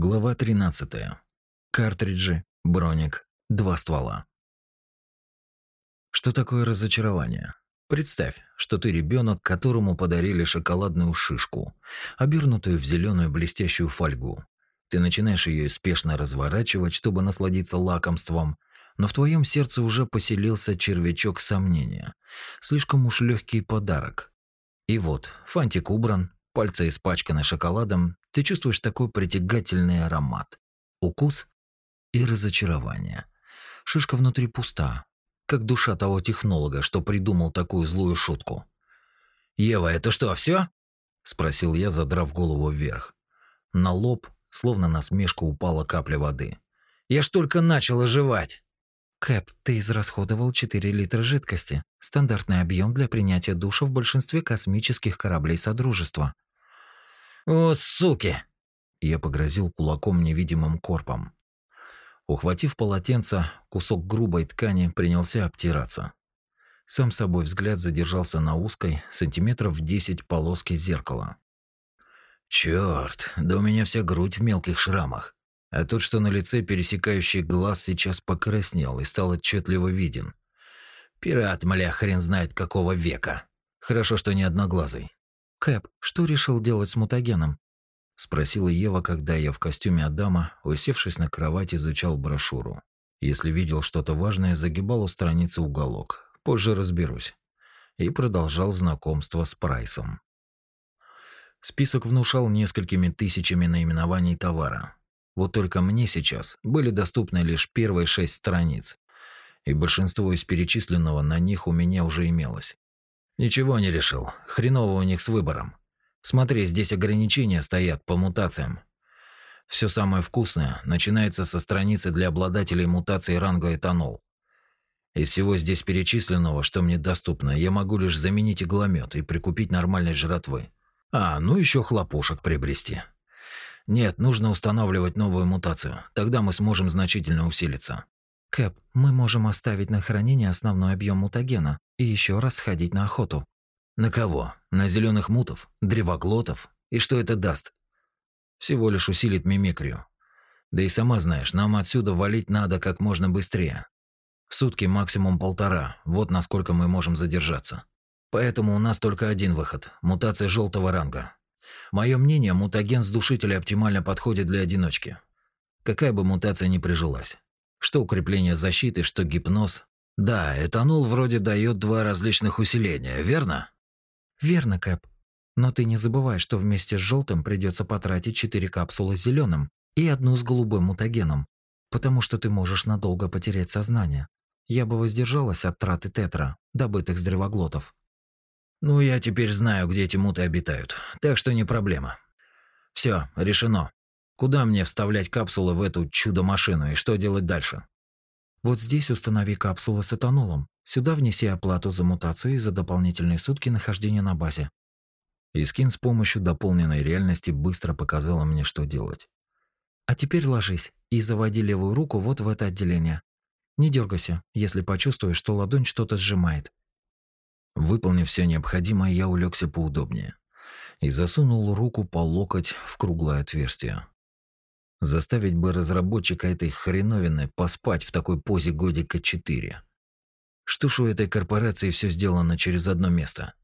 Глава 13. Картриджи, броник, два ствола. Что такое разочарование? Представь, что ты ребенок, которому подарили шоколадную шишку, обернутую в зеленую блестящую фольгу. Ты начинаешь ее спешно разворачивать, чтобы насладиться лакомством, но в твоем сердце уже поселился червячок сомнения. Слишком уж легкий подарок. И вот, фантик убран, пальцы испачканы шоколадом, ты чувствуешь такой притягательный аромат. Укус и разочарование. Шишка внутри пуста, как душа того технолога, что придумал такую злую шутку. «Ева, это что, все? спросил я, задрав голову вверх. На лоб, словно на смешку, упала капля воды. «Я ж только начал оживать!» Кэп, ты израсходовал 4 литра жидкости. Стандартный объем для принятия душа в большинстве космических кораблей Содружества. «О, суки!» Я погрозил кулаком невидимым корпом. Ухватив полотенце, кусок грубой ткани принялся обтираться. Сам собой взгляд задержался на узкой, сантиметров десять полоске зеркала. Черт, да у меня вся грудь в мелких шрамах. А тот, что на лице пересекающий глаз, сейчас покраснел и стал отчетливо виден. Пират, мля, хрен знает какого века. Хорошо, что не одноглазый. «Кэп, что решил делать с мутагеном?» – спросила Ева, когда я в костюме Адама, усевшись на кровать, изучал брошюру. Если видел что-то важное, загибал у страницы уголок. Позже разберусь. И продолжал знакомство с Прайсом. Список внушал несколькими тысячами наименований товара. Вот только мне сейчас были доступны лишь первые шесть страниц, и большинство из перечисленного на них у меня уже имелось. Ничего не решил. Хреново у них с выбором. Смотри, здесь ограничения стоят по мутациям. Все самое вкусное начинается со страницы для обладателей мутации ранга этанол. Из всего здесь перечисленного, что мне доступно, я могу лишь заменить игломет и прикупить нормальной жратвы. А, ну еще хлопушек приобрести. Нет, нужно устанавливать новую мутацию. Тогда мы сможем значительно усилиться. Кэп, мы можем оставить на хранение основной объем мутагена и еще раз сходить на охоту. На кого? На зеленых мутов? Древоглотов? И что это даст? Всего лишь усилит мимикрию. Да и сама знаешь, нам отсюда валить надо как можно быстрее. В сутки максимум полтора, вот насколько мы можем задержаться. Поэтому у нас только один выход – мутация желтого ранга. Мое мнение, мутаген с душителя оптимально подходит для одиночки. Какая бы мутация ни прижилась. Что укрепление защиты, что гипноз. Да, этанол вроде дает два различных усиления, верно? Верно, Кэп. Но ты не забывай, что вместе с желтым придется потратить четыре капсулы с зеленым и одну с голубым мутагеном, потому что ты можешь надолго потерять сознание. Я бы воздержалась от траты тетра, добытых с древоглотов. Ну, я теперь знаю, где эти муты обитают, так что не проблема. Все, решено. Куда мне вставлять капсулы в эту чудо-машину и что делать дальше? Вот здесь установи капсулы с этанолом. Сюда внеси оплату за мутацию и за дополнительные сутки нахождения на базе. Искин с помощью дополненной реальности быстро показала мне, что делать. А теперь ложись и заводи левую руку вот в это отделение. Не дергайся, если почувствуешь, что ладонь что-то сжимает. Выполнив все необходимое, я улегся поудобнее и засунул руку по локоть в круглое отверстие. Заставить бы разработчика этой хреновины поспать в такой позе годика 4. Что ж у этой корпорации все сделано через одно место?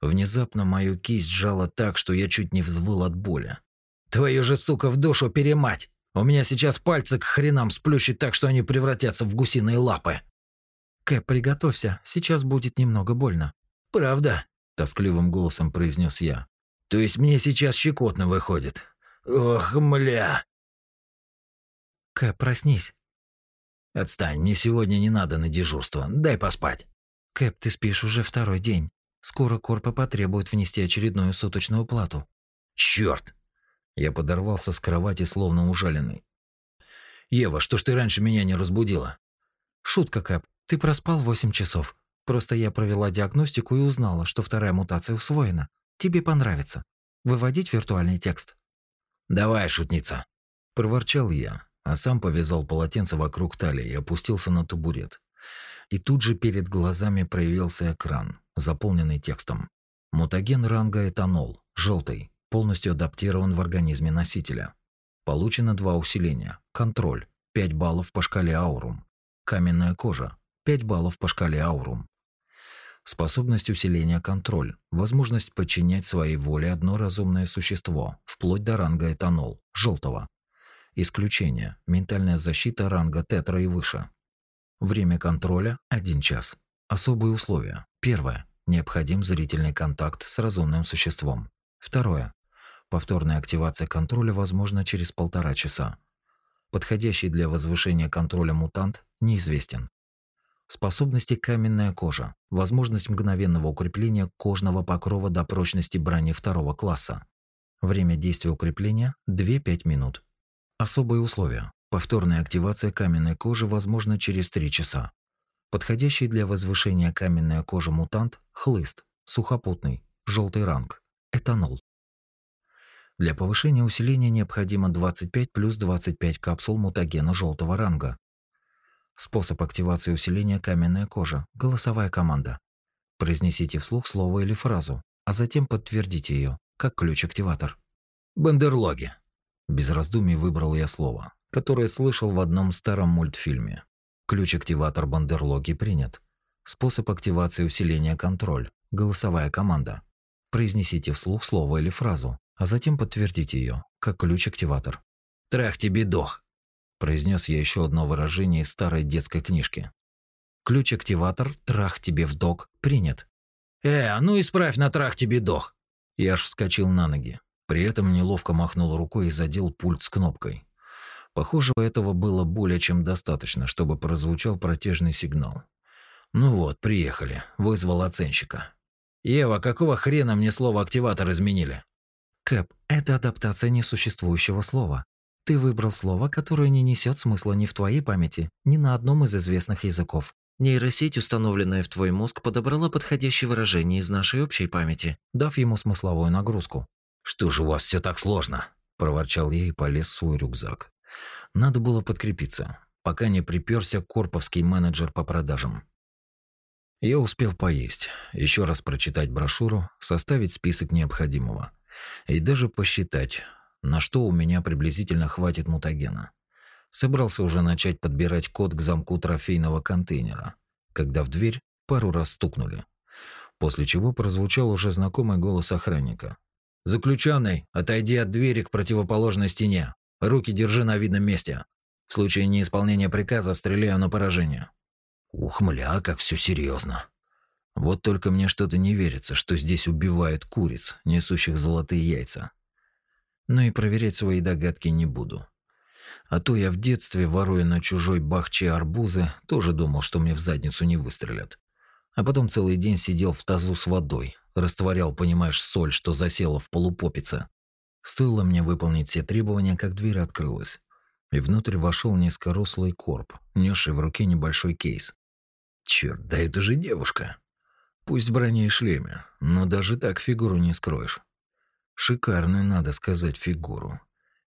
Внезапно мою кисть сжала так, что я чуть не взвыл от боли. «Твою же, сука, в душу перемать! У меня сейчас пальцы к хренам сплющит так, что они превратятся в гусиные лапы!» «Кэп, приготовься, сейчас будет немного больно». «Правда?» – тоскливым голосом произнес я. «То есть мне сейчас щекотно выходит? Ох, мля!» Кэ, проснись. Отстань, мне сегодня не надо на дежурство. Дай поспать. Кэп, ты спишь уже второй день. Скоро Корпа потребует внести очередную суточную плату. Черт! Я подорвался с кровати, словно ужаленный. Ева, что ж ты раньше меня не разбудила? Шутка, Кэп. Ты проспал 8 часов. Просто я провела диагностику и узнала, что вторая мутация усвоена. Тебе понравится. Выводить виртуальный текст. Давай, шутница, проворчал я, а сам повязал полотенце вокруг талии и опустился на табурет. И тут же перед глазами проявился экран, заполненный текстом. Мутаген ранга этанол, желтый, полностью адаптирован в организме носителя. Получено два усиления. Контроль 5 баллов по шкале Аурум. Каменная кожа 5 баллов по шкале Аурум. Способность усиления контроль. Возможность подчинять своей воле одно разумное существо, вплоть до ранга этанол, желтого. Исключение. Ментальная защита ранга тетра и выше. Время контроля – 1 час. Особые условия. Первое. Необходим зрительный контакт с разумным существом. Второе. Повторная активация контроля возможна через полтора часа. Подходящий для возвышения контроля мутант неизвестен. Способности каменная кожа. Возможность мгновенного укрепления кожного покрова до прочности брони второго класса. Время действия укрепления 2-5 минут. Особые условия. Повторная активация каменной кожи возможна через 3 часа. Подходящий для возвышения каменная кожа мутант хлыст, сухопутный, желтый ранг, этанол. Для повышения усиления необходимо 25 плюс 25 капсул мутагена желтого ранга, Способ активации усиления каменная кожа. Голосовая команда. Произнесите вслух слово или фразу, а затем подтвердите ее, как ключ-активатор. Бандерлоги. Без раздумий выбрал я слово, которое слышал в одном старом мультфильме. Ключ-активатор бандерлоги принят. Способ активации усиления контроль. Голосовая команда. Произнесите вслух слово или фразу, а затем подтвердите ее, как ключ-активатор. Трах тебе дох произнес я еще одно выражение из старой детской книжки. Ключ-активатор «Трах тебе в док» принят. «Э, а ну исправь на «Трах тебе дох». Я аж вскочил на ноги. При этом неловко махнул рукой и задел пульт с кнопкой. Похоже, этого было более чем достаточно, чтобы прозвучал протяжный сигнал. Ну вот, приехали. Вызвал оценщика. Ева, какого хрена мне слово активатор изменили? Кэп, это адаптация несуществующего слова. Ты выбрал слово, которое не несет смысла ни в твоей памяти, ни на одном из известных языков. Нейросеть, установленная в твой мозг, подобрала подходящее выражение из нашей общей памяти, дав ему смысловую нагрузку. «Что же у вас все так сложно?» – проворчал я и полез в свой рюкзак. Надо было подкрепиться, пока не приперся корповский менеджер по продажам. Я успел поесть, еще раз прочитать брошюру, составить список необходимого и даже посчитать, на что у меня приблизительно хватит мутагена. Собрался уже начать подбирать код к замку трофейного контейнера, когда в дверь пару раз стукнули. После чего прозвучал уже знакомый голос охранника. «Заключенный, отойди от двери к противоположной стене. Руки держи на видном месте. В случае неисполнения приказа стреляю на поражение». Ух, мля, как все серьезно. Вот только мне что-то не верится, что здесь убивают куриц, несущих золотые яйца но и проверять свои догадки не буду. А то я в детстве, воруя на чужой бахче арбузы, тоже думал, что мне в задницу не выстрелят. А потом целый день сидел в тазу с водой, растворял, понимаешь, соль, что засела в полупопице. Стоило мне выполнить все требования, как дверь открылась. И внутрь вошел низкорослый корп, несший в руке небольшой кейс. Черт, да это же девушка. Пусть в броне и шлеме, но даже так фигуру не скроешь. Шикарную, надо сказать, фигуру.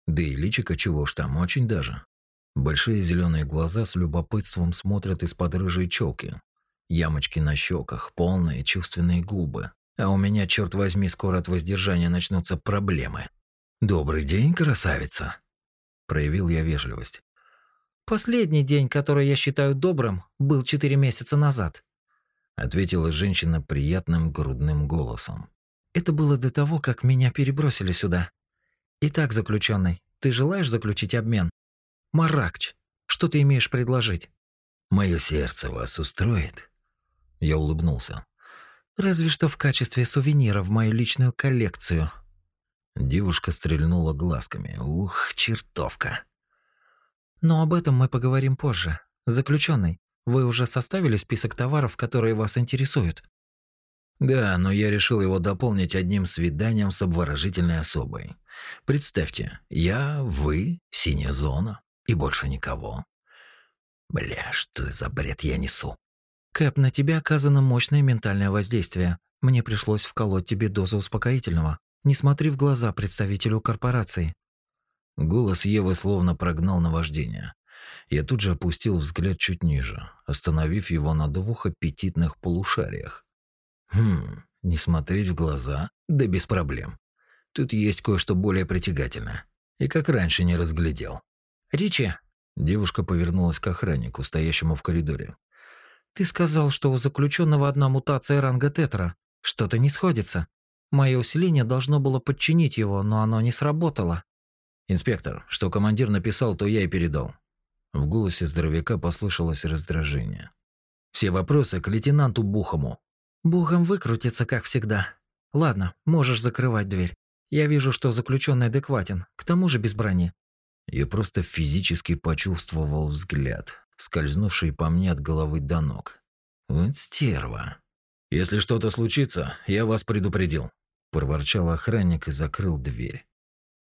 Да и личико чего ж там, очень даже. Большие зеленые глаза с любопытством смотрят из-под рыжей челки. Ямочки на щеках, полные чувственные губы. А у меня, черт возьми, скоро от воздержания начнутся проблемы. «Добрый день, красавица!» Проявил я вежливость. «Последний день, который я считаю добрым, был четыре месяца назад», ответила женщина приятным грудным голосом. Это было до того, как меня перебросили сюда. Итак, заключенный, ты желаешь заключить обмен? Маракч, что ты имеешь предложить? Мое сердце вас устроит? Я улыбнулся. Разве что в качестве сувенира в мою личную коллекцию. Девушка стрельнула глазками. Ух, чертовка. Но об этом мы поговорим позже. Заключенный, вы уже составили список товаров, которые вас интересуют? Да, но я решил его дополнить одним свиданием с обворожительной особой. Представьте, я, вы, синяя зона и больше никого. Бля, что за бред я несу? Кэп, на тебя оказано мощное ментальное воздействие. Мне пришлось вколоть тебе дозу успокоительного. Не смотри в глаза представителю корпорации. Голос Евы словно прогнал наваждение. Я тут же опустил взгляд чуть ниже, остановив его на двух аппетитных полушариях. Хм, не смотреть в глаза? Да без проблем. Тут есть кое-что более притягательное. И как раньше не разглядел. «Ричи!» Девушка повернулась к охраннику, стоящему в коридоре. «Ты сказал, что у заключенного одна мутация ранга тетра. Что-то не сходится. Мое усиление должно было подчинить его, но оно не сработало». «Инспектор, что командир написал, то я и передал». В голосе здоровяка послышалось раздражение. «Все вопросы к лейтенанту Бухому». «Бухом выкрутится, как всегда. Ладно, можешь закрывать дверь. Я вижу, что заключенный адекватен, к тому же без брони. Я просто физически почувствовал взгляд, скользнувший по мне от головы до ног. Вот стерва. Если что-то случится, я вас предупредил, проворчал охранник и закрыл дверь.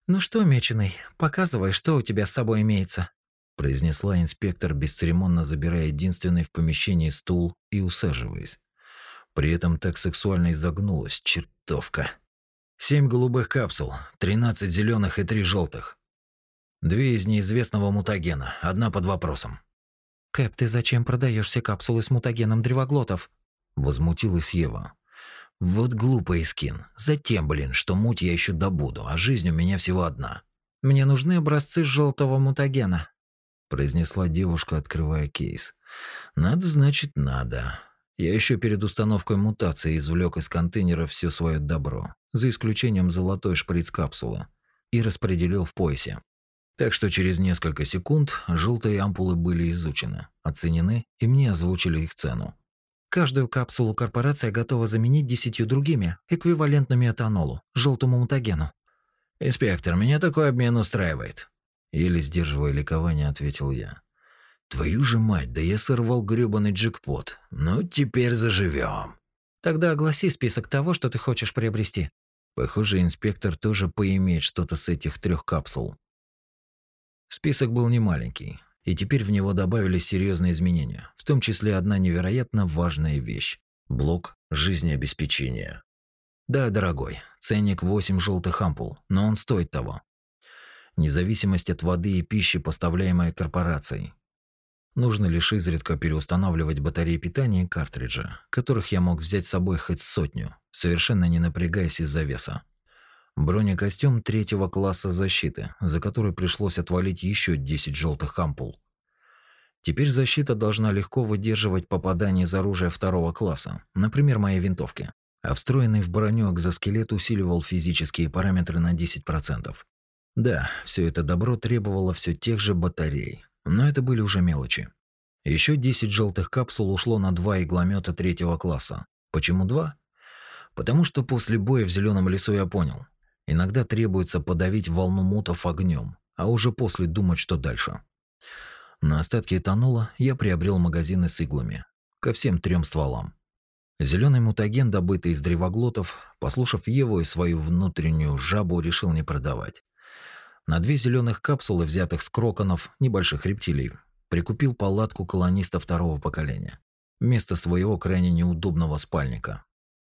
Ну что, меченый, показывай, что у тебя с собой имеется, произнесла инспектор, бесцеремонно забирая единственный в помещении стул и усаживаясь. При этом так сексуально изогнулась чертовка. Семь голубых капсул, тринадцать зеленых и три желтых. Две из неизвестного мутагена, одна под вопросом. «Кэп, ты зачем продаешь все капсулы с мутагеном древоглотов?» Возмутилась Ева. «Вот глупый скин. Затем, блин, что муть я еще добуду, а жизнь у меня всего одна». «Мне нужны образцы желтого мутагена», произнесла девушка, открывая кейс. «Надо, значит, надо». Я еще перед установкой мутации извлек из контейнера все свое добро, за исключением золотой шприц-капсулы, и распределил в поясе. Так что через несколько секунд желтые ампулы были изучены, оценены, и мне озвучили их цену. Каждую капсулу корпорация готова заменить десятью другими, эквивалентными этанолу, желтому мутагену. «Инспектор, меня такой обмен устраивает», – еле сдерживая ликование, ответил я. «Твою же мать, да я сорвал грёбаный джекпот. Ну, теперь заживем. «Тогда огласи список того, что ты хочешь приобрести». Похоже, инспектор тоже поимеет что-то с этих трех капсул. Список был немаленький, и теперь в него добавились серьезные изменения, в том числе одна невероятно важная вещь – блок жизнеобеспечения. Да, дорогой, ценник 8 желтых ампул, но он стоит того. Независимость от воды и пищи, поставляемой корпорацией. Нужно лишь изредка переустанавливать батареи питания и картриджи, которых я мог взять с собой хоть сотню, совершенно не напрягаясь из-за веса. Бронекостюм третьего класса защиты, за который пришлось отвалить еще 10 желтых ампул. Теперь защита должна легко выдерживать попадание из оружия второго класса, например, моей винтовки. А встроенный в броню экзоскелет усиливал физические параметры на 10%. Да, все это добро требовало все тех же батарей, но это были уже мелочи. Еще 10 желтых капсул ушло на два игломета третьего класса. Почему два? Потому что после боя в зеленом лесу я понял, Иногда требуется подавить волну мутов огнем, а уже после думать, что дальше. На остатки этанола я приобрел магазины с иглами. Ко всем трем стволам. Зеленый мутаген, добытый из древоглотов, послушав его и свою внутреннюю жабу, решил не продавать. На две зеленых капсулы, взятых с кроконов, небольших рептилий, прикупил палатку колониста второго поколения. Вместо своего крайне неудобного спальника.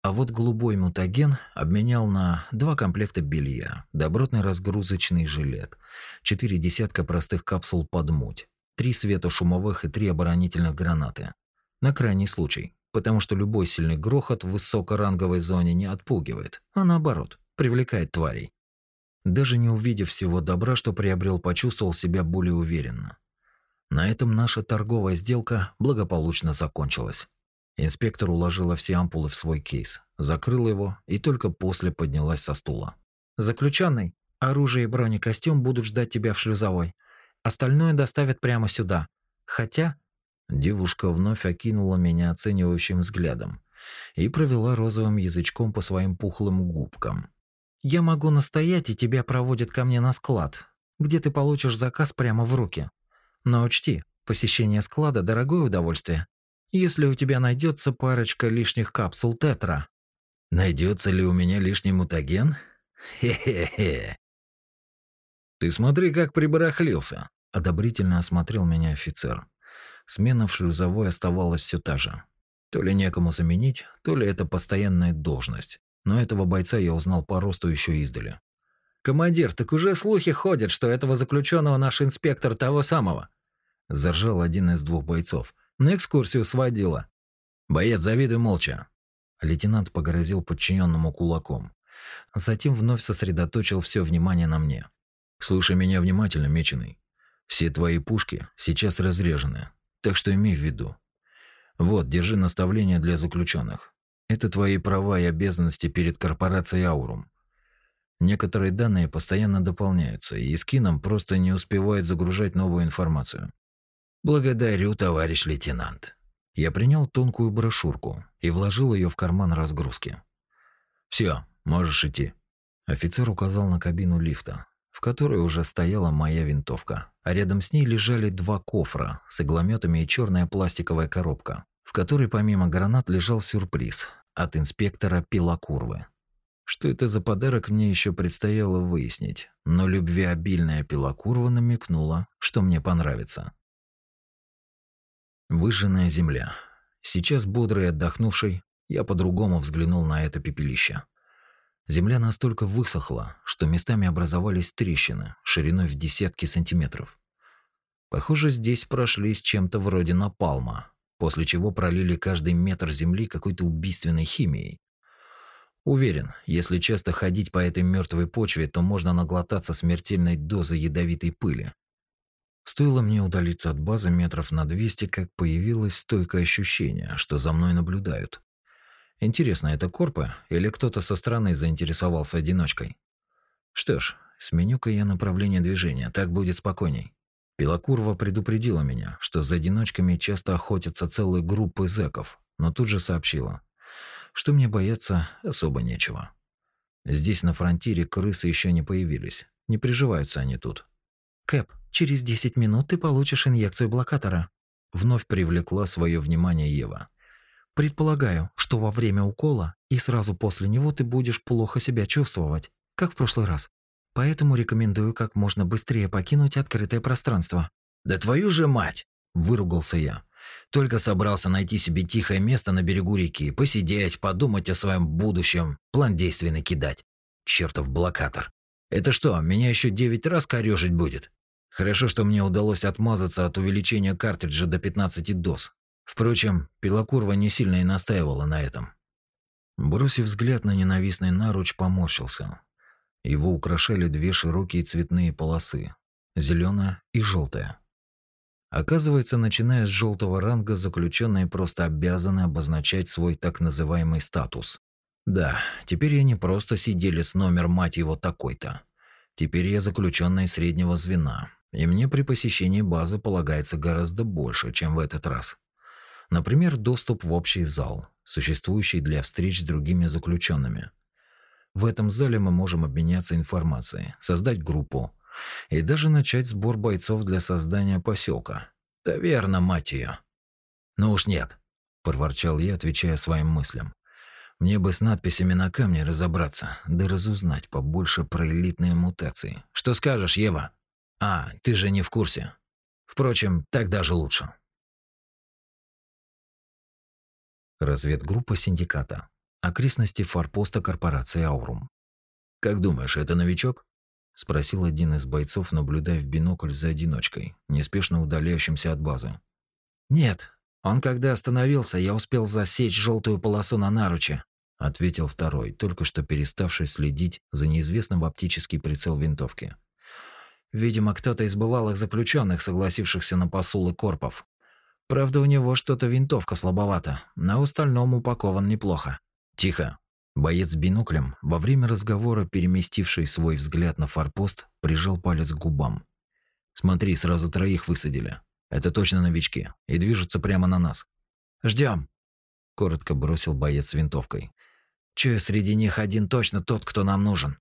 А вот голубой мутаген обменял на два комплекта белья, добротный разгрузочный жилет, четыре десятка простых капсул под муть, три светошумовых и три оборонительных гранаты. На крайний случай, потому что любой сильный грохот в высокоранговой зоне не отпугивает, а наоборот, привлекает тварей. Даже не увидев всего добра, что приобрел, почувствовал себя более уверенно. На этом наша торговая сделка благополучно закончилась. Инспектор уложила все ампулы в свой кейс, закрыла его и только после поднялась со стула. Заключенный, оружие и бронекостюм будут ждать тебя в шлюзовой. Остальное доставят прямо сюда. Хотя девушка вновь окинула меня оценивающим взглядом и провела розовым язычком по своим пухлым губкам. Я могу настоять, и тебя проводят ко мне на склад, где ты получишь заказ прямо в руки. Но учти, посещение склада дорогое удовольствие если у тебя найдется парочка лишних капсул тетра. Найдется ли у меня лишний мутаген? Хе-хе-хе. Ты смотри, как прибарахлился, одобрительно осмотрел меня офицер. Смена в шлюзовой оставалась все та же. То ли некому заменить, то ли это постоянная должность. Но этого бойца я узнал по росту еще издали. Командир, так уже слухи ходят, что этого заключенного наш инспектор того самого. Заржал один из двух бойцов. На экскурсию сводила. Боец, завидуй молча. Лейтенант погрозил подчиненному кулаком. Затем вновь сосредоточил все внимание на мне. Слушай меня внимательно, меченый. Все твои пушки сейчас разрежены, так что имей в виду. Вот, держи наставления для заключенных. Это твои права и обязанности перед корпорацией Аурум. Некоторые данные постоянно дополняются, и скином просто не успевают загружать новую информацию. Благодарю, товарищ лейтенант. Я принял тонкую брошюрку и вложил ее в карман разгрузки. Все, можешь идти. Офицер указал на кабину лифта, в которой уже стояла моя винтовка, а рядом с ней лежали два кофра с иглометами и черная пластиковая коробка, в которой помимо гранат лежал сюрприз от инспектора Пилокурвы. Что это за подарок, мне еще предстояло выяснить, но любвеобильная Пилокурва намекнула, что мне понравится. Выжженная земля. Сейчас бодрый и отдохнувший, я по-другому взглянул на это пепелище. Земля настолько высохла, что местами образовались трещины шириной в десятки сантиметров. Похоже, здесь прошлись чем-то вроде напалма, после чего пролили каждый метр земли какой-то убийственной химией. Уверен, если часто ходить по этой мертвой почве, то можно наглотаться смертельной дозы ядовитой пыли. Стоило мне удалиться от базы метров на 200, как появилось стойкое ощущение, что за мной наблюдают. Интересно, это корпы или кто-то со стороны заинтересовался одиночкой? Что ж, сменю-ка я направление движения, так будет спокойней. Пилокурва предупредила меня, что за одиночками часто охотятся целые группы зэков, но тут же сообщила, что мне бояться особо нечего. Здесь на фронтире крысы еще не появились, не приживаются они тут. Кэп, через 10 минут ты получишь инъекцию блокатора. Вновь привлекла свое внимание Ева. Предполагаю, что во время укола и сразу после него ты будешь плохо себя чувствовать, как в прошлый раз. Поэтому рекомендую как можно быстрее покинуть открытое пространство. Да твою же мать, выругался я. Только собрался найти себе тихое место на берегу реки, посидеть, подумать о своем будущем, план действий накидать. Чертов блокатор. Это что, меня еще девять раз корёжить будет? Хорошо, что мне удалось отмазаться от увеличения картриджа до 15 доз. Впрочем, Пилокурва не сильно и настаивала на этом. Бросив взгляд на ненавистный наруч, поморщился. Его украшали две широкие цветные полосы – зеленая и желтая. Оказывается, начиная с желтого ранга, заключенные просто обязаны обозначать свой так называемый статус. Да, теперь я не просто сидели с номер мать его такой-то. Теперь я заключенный среднего звена, и мне при посещении базы полагается гораздо больше, чем в этот раз. Например, доступ в общий зал, существующий для встреч с другими заключенными. В этом зале мы можем обменяться информацией, создать группу, и даже начать сбор бойцов для создания поселка. Таверна, мать ее. Ну уж нет, проворчал я, отвечая своим мыслям. Мне бы с надписями на камне разобраться, да разузнать побольше про элитные мутации. Что скажешь, Ева? А, ты же не в курсе. Впрочем, так даже лучше. Разведгруппа синдиката. Окрестности форпоста корпорации Аурум. Как думаешь, это новичок? спросил один из бойцов, наблюдая в бинокль за одиночкой, неспешно удаляющимся от базы. Нет, он когда остановился, я успел засечь желтую полосу на наруче, ответил второй, только что переставший следить за неизвестным в оптический прицел винтовки. Видимо, кто-то из бывалых заключенных, согласившихся на посулы корпов. Правда, у него что-то винтовка слабовата, но в остальном упакован неплохо. Тихо, Боец с биноклем, во время разговора переместивший свой взгляд на форпост, прижал палец к губам. «Смотри, сразу троих высадили. Это точно новички. И движутся прямо на нас». Ждем, коротко бросил боец с винтовкой. Чую, среди них один точно тот, кто нам нужен.